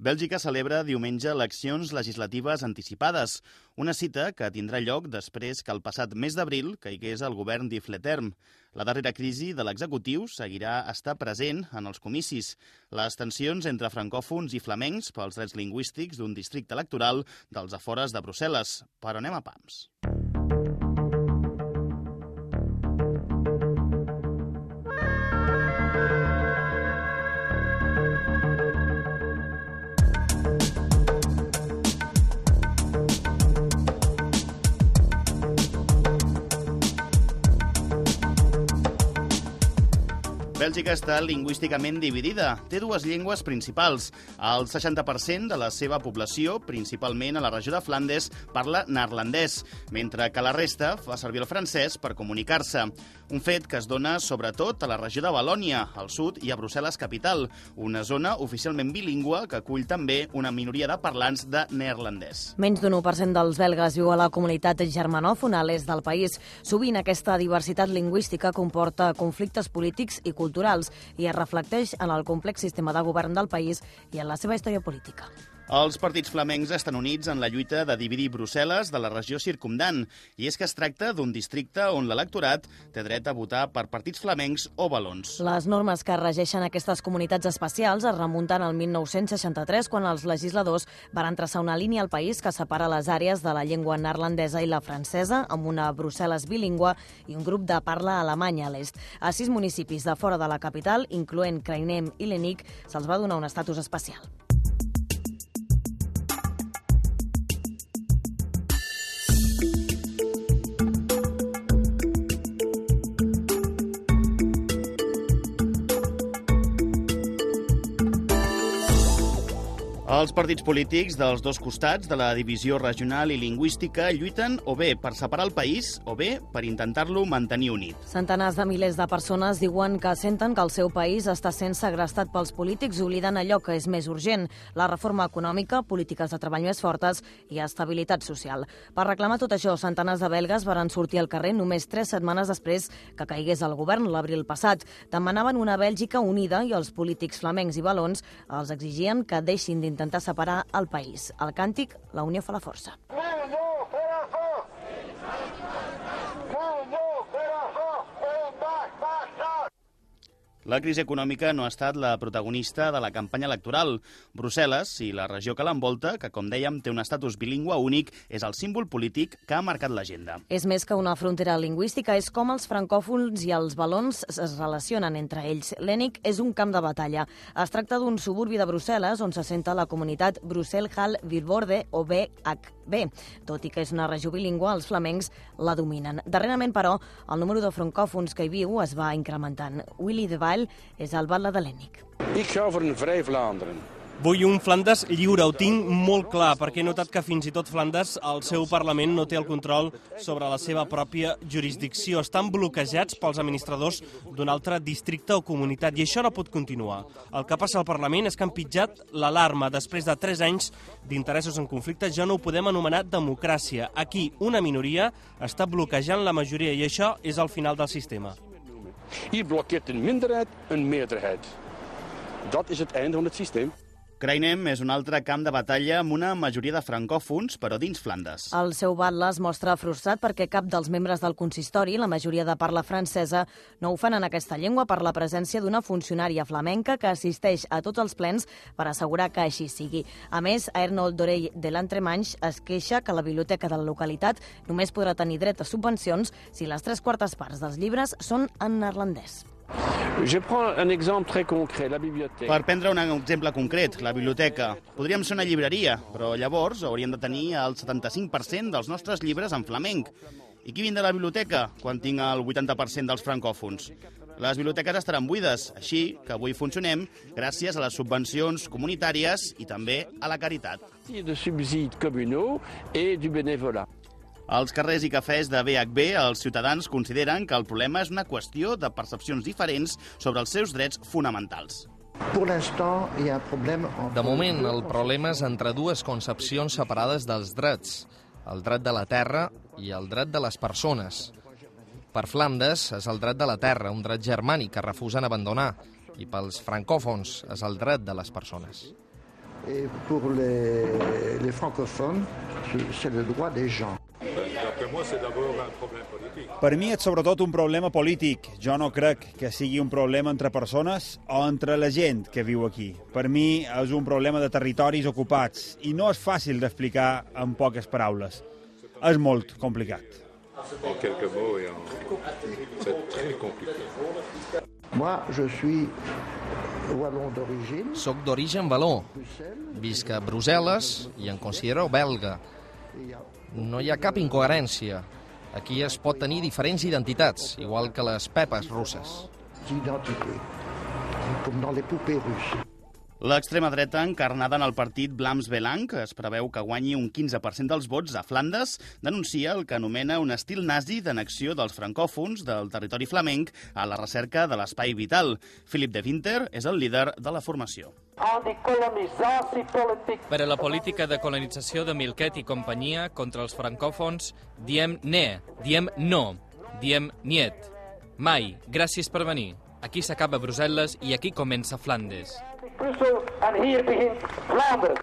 Bèlgica celebra diumenge eleccions legislatives anticipades, una cita que tindrà lloc després que el passat mes d'abril caigués el govern d'Ifleterm. La darrera crisi de l'executiu seguirà estar present en els comicis. Les tensions entre francòfons i flamencs pels drets lingüístics d'un districte electoral dels afores de Brussel·les. Però anem a pams. Bèlgica està lingüísticament dividida. Té dues llengües principals. El 60% de la seva població, principalment a la regió de Flandes, parla neerlandès, mentre que la resta fa servir el francès per comunicar-se. Un fet que es dona sobretot a la regió de Valònia, al sud i a Brussel·les capital, una zona oficialment bilingüe que acull també una minoria de parlants de neerlandès. Menys d'un 1% dels belgues viu a la comunitat germanòfona a l'est del país. Sovint aquesta diversitat lingüística comporta conflictes polítics i culturals culturals i es reflecteix en el complex sistema de govern del país i en la seva història política. Els partits flamencs estan units en la lluita de dividir Brussel·les de la regió circumdant, i és que es tracta d'un districte on l'electorat té dret a votar per partits flamencs o balons. Les normes que regeixen aquestes comunitats especials es remunten al 1963, quan els legisladors van traçar una línia al país que separa les àrees de la llengua neerlandesa i la francesa, amb una Brussel·les bilingüe i un grup de parla alemanya a l'est. A sis municipis de fora de la capital, incloent Crainem i Lenic, se'ls va donar un estatus especial. Els partits polítics dels dos costats de la divisió regional i lingüística lluiten o bé per separar el país o bé per intentar-lo mantenir unit. Centenars de milers de persones diuen que senten que el seu país està sent segrestat pels polítics i obliden allò que és més urgent, la reforma econòmica, polítiques de treball més fortes i estabilitat social. Per reclamar tot això, centenars de belgues varen sortir al carrer només tres setmanes després que caigués el govern l'abril passat. Demanaven una Bèlgica unida i els polítics flamencs i balons els exigien que deixin d'intentar intentar separar el país. El càntic, la unió fa la força. La crisi econòmica no ha estat la protagonista de la campanya electoral. Brussel·les i la regió que l'envolta, que com dèiem té un estatus bilingüe únic, és el símbol polític que ha marcat l'agenda. És més que una frontera lingüística, és com els francòfons i els balons es relacionen entre ells. L'Ènic és un camp de batalla. Es tracta d'un suburbi de Brussel·les on se senta la comunitat Brussel-Hall-Virborde o BHB. Tot i que és una regió bilingüe, els flamencs la dominen. Darrerament, però, el número de francòfons que hi viu es va incrementant. Willy de Vall és de l'Ènic. Ik ga voor een vrij Vlaanderen. Vull un Flandes lliure, ho tinc molt clar, perquè he notat que fins i tot Flandes, el seu Parlament no té el control sobre la seva pròpia jurisdicció. Estan bloquejats pels administradors d'un altre districte o comunitat, i això no pot continuar. El que passa al Parlament és que han pitjat l'alarma. Després de tres anys d'interessos en conflicte, ja no ho podem anomenar democràcia. Aquí, una minoria està bloquejant la majoria, i això és el final del sistema. Hier blokkeert een minderheid een meerderheid. Dat is het einde van het systeem. Crainem és un altre camp de batalla amb una majoria de francòfons, però dins Flandes. El seu batlle es mostra frustrat perquè cap dels membres del consistori, la majoria de parla francesa, no ho fan en aquesta llengua per la presència d'una funcionària flamenca que assisteix a tots els plens per assegurar que així sigui. A més, Arnold Dorell de l'Entremanys es queixa que la biblioteca de la localitat només podrà tenir dret a subvencions si les tres quartes parts dels llibres són en neerlandès. Je prends un exemple très concret, la bibliothèque. Per prendre un exemple concret, la biblioteca. Podríem ser una llibreria, però llavors hauríem de tenir el 75% dels nostres llibres en flamenc. I qui vindrà a la biblioteca quan tinc el 80% dels francòfons? Les biblioteques estaran buides, així que avui funcionem gràcies a les subvencions comunitàries i també a la caritat. De subsides communaux et du bénévolat. Als carrers i cafès de BHB, els ciutadans consideren que el problema és una qüestió de percepcions diferents sobre els seus drets fonamentals. De moment, el problema és entre dues concepcions separades dels drets, el dret de la terra i el dret de les persones. Per Flandes és el dret de la terra, un dret germànic que refusen abandonar, i pels francòfons és el dret de les persones. Et pour les, les francophones, c'est le droit des gens. Per mi és sobretot un problema polític. Jo no crec que sigui un problema entre persones o entre la gent que viu aquí. Per mi és un problema de territoris ocupats i no és fàcil d'explicar en poques paraules. És molt complicat. En quelques mots, et en... c'est très compliqué. Moi, je suis wallon d'origine. Soc d'origen való. Visc a Brussel·les i em considero belga. No hi ha cap incoherència. Aquí es pot tenir diferents identitats, igual que les pepes russes. comme dans les poupées russes. L'extrema dreta, encarnada en el partit Blams Belang, es preveu que guanyi un 15% dels vots a Flandes, denuncia el que anomena un estil nazi d'annexió dels francòfons del territori flamenc a la recerca de l'espai vital. Philip de Winter és el líder de la formació. Per a la política de colonització de Milquet i companyia contra els francòfons, diem ne, diem no, diem niet. Mai, gràcies per venir. Aquí s'acaba Brussel·les i aquí comença Flandes. Brussel en hier begint Vlaanderen.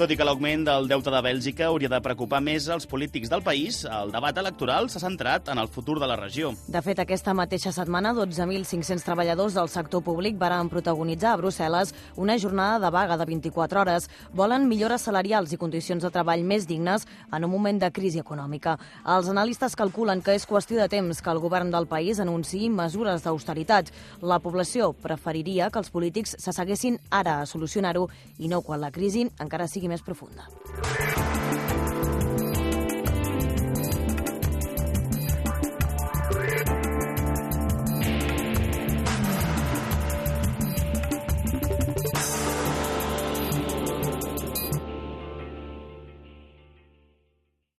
Tot i que l'augment del deute de Bèlgica hauria de preocupar més els polítics del país, el debat electoral s'ha centrat en el futur de la regió. De fet, aquesta mateixa setmana, 12.500 treballadors del sector públic varen protagonitzar a Brussel·les una jornada de vaga de 24 hores. Volen millores salarials i condicions de treball més dignes en un moment de crisi econòmica. Els analistes calculen que és qüestió de temps que el govern del país anunciï mesures d'austeritat. La població preferiria que els polítics s'asseguessin ara a solucionar-ho i no quan la crisi encara sigui más profunda.